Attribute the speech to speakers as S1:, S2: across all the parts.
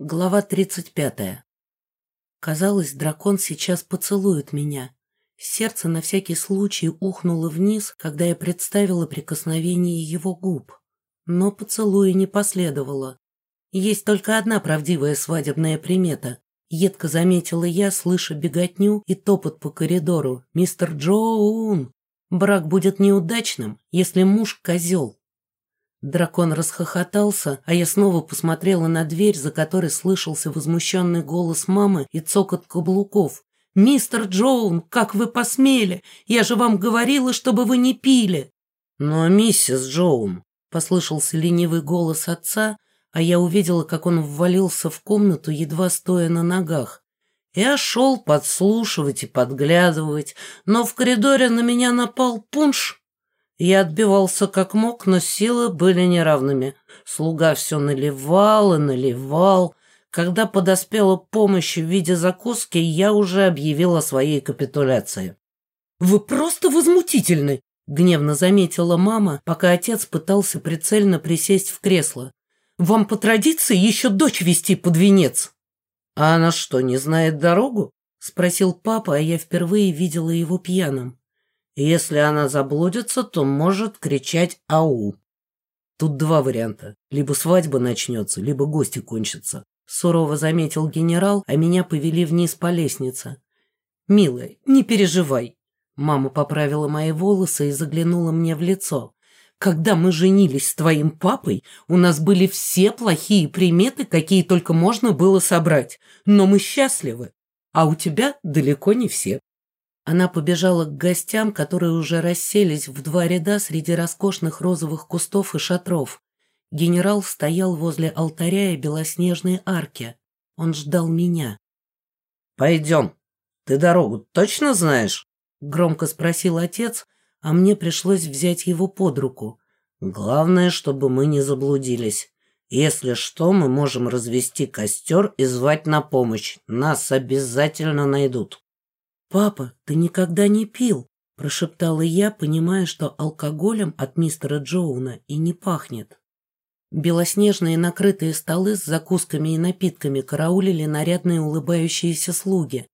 S1: Глава тридцать пятая. Казалось, дракон сейчас поцелует меня. Сердце на всякий случай ухнуло вниз, когда я представила прикосновение его губ. Но поцелуя не последовало. Есть только одна правдивая свадебная примета. Едко заметила я, слыша беготню и топот по коридору. «Мистер Джоун! Брак будет неудачным, если муж – козел». Дракон расхохотался, а я снова посмотрела на дверь, за которой слышался возмущенный голос мамы и цокот каблуков. «Мистер Джоун, как вы посмели? Я же вам говорила, чтобы вы не пили!» «Но, миссис Джоун!» — послышался ленивый голос отца, а я увидела, как он ввалился в комнату, едва стоя на ногах. Я шел подслушивать и подглядывать, но в коридоре на меня напал пунш, я отбивался как мог, но силы были неравными. Слуга все наливал и наливал. Когда подоспела помощь в виде закуски, я уже объявил о своей капитуляции. «Вы просто возмутительны!» — гневно заметила мама, пока отец пытался прицельно присесть в кресло. «Вам по традиции еще дочь вести под венец!» «А она что, не знает дорогу?» — спросил папа, а я впервые видела его пьяным. Если она заблудится, то может кричать «Ау!». Тут два варианта. Либо свадьба начнется, либо гости кончатся. Сурово заметил генерал, а меня повели вниз по лестнице. «Милая, не переживай». Мама поправила мои волосы и заглянула мне в лицо. «Когда мы женились с твоим папой, у нас были все плохие приметы, какие только можно было собрать. Но мы счастливы. А у тебя далеко не все. Она побежала к гостям, которые уже расселись в два ряда среди роскошных розовых кустов и шатров. Генерал стоял возле алтаря и белоснежной арки. Он ждал меня. «Пойдем. Ты дорогу точно знаешь?» Громко спросил отец, а мне пришлось взять его под руку. «Главное, чтобы мы не заблудились. Если что, мы можем развести костер и звать на помощь. Нас обязательно найдут». «Папа, ты никогда не пил», – прошептала я, понимая, что алкоголем от мистера Джоуна и не пахнет. Белоснежные накрытые столы с закусками и напитками караулили нарядные улыбающиеся слуги.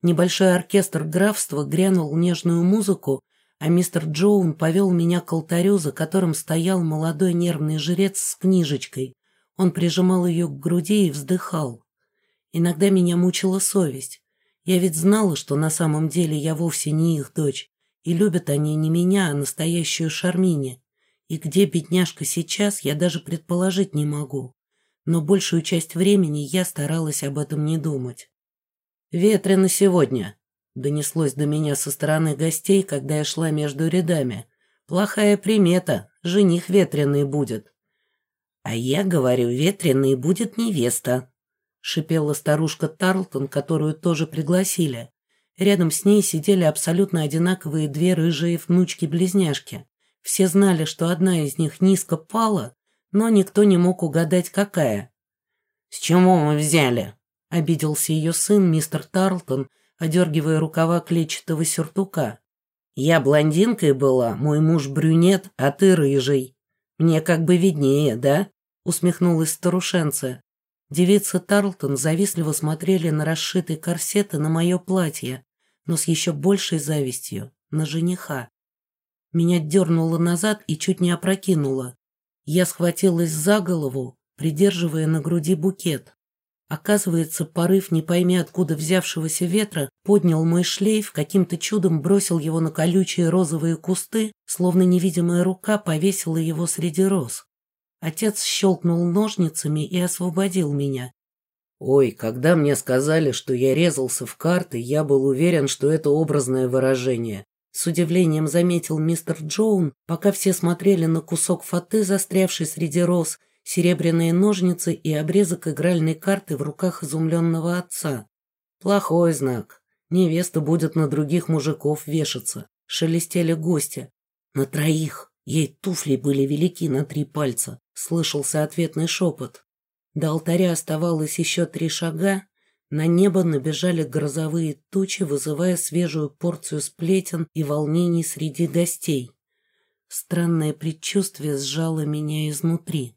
S1: Небольшой оркестр графства грянул нежную музыку, а мистер Джоун повел меня к алтарю, за которым стоял молодой нервный жрец с книжечкой. Он прижимал ее к груди и вздыхал. Иногда меня мучила совесть. Я ведь знала, что на самом деле я вовсе не их дочь, и любят они не меня, а настоящую Шармине. И где бедняжка сейчас, я даже предположить не могу. Но большую часть времени я старалась об этом не думать. «Ветрено сегодня», — донеслось до меня со стороны гостей, когда я шла между рядами. «Плохая примета, жених ветреный будет». «А я говорю, ветреный будет невеста», шипела старушка Тарлтон, которую тоже пригласили. Рядом с ней сидели абсолютно одинаковые две рыжие внучки-близняшки. Все знали, что одна из них низко пала, но никто не мог угадать, какая. «С чего мы взяли?» — обиделся ее сын, мистер Тарлтон, одергивая рукава клетчатого сюртука. «Я блондинкой была, мой муж брюнет, а ты рыжий. Мне как бы виднее, да?» — усмехнулась старушенция. Девицы Тарлтон завистливо смотрели на расшитый корсет и на мое платье, но с еще большей завистью на жениха. Меня дернуло назад и чуть не опрокинуло. Я схватилась за голову, придерживая на груди букет. Оказывается, порыв, не пойми откуда взявшегося ветра, поднял мой шлейф, каким-то чудом бросил его на колючие розовые кусты, словно невидимая рука повесила его среди роз. Отец щелкнул ножницами и освободил меня. Ой, когда мне сказали, что я резался в карты, я был уверен, что это образное выражение. С удивлением заметил мистер Джоун, пока все смотрели на кусок фаты, застрявший среди роз, серебряные ножницы и обрезок игральной карты в руках изумленного отца. Плохой знак. Невеста будет на других мужиков вешаться. Шелестели гости. На троих. Ей туфли были велики на три пальца. Слышался ответный шепот. До алтаря оставалось еще три шага. На небо набежали грозовые тучи, вызывая свежую порцию сплетен и волнений среди гостей. Странное предчувствие сжало меня изнутри.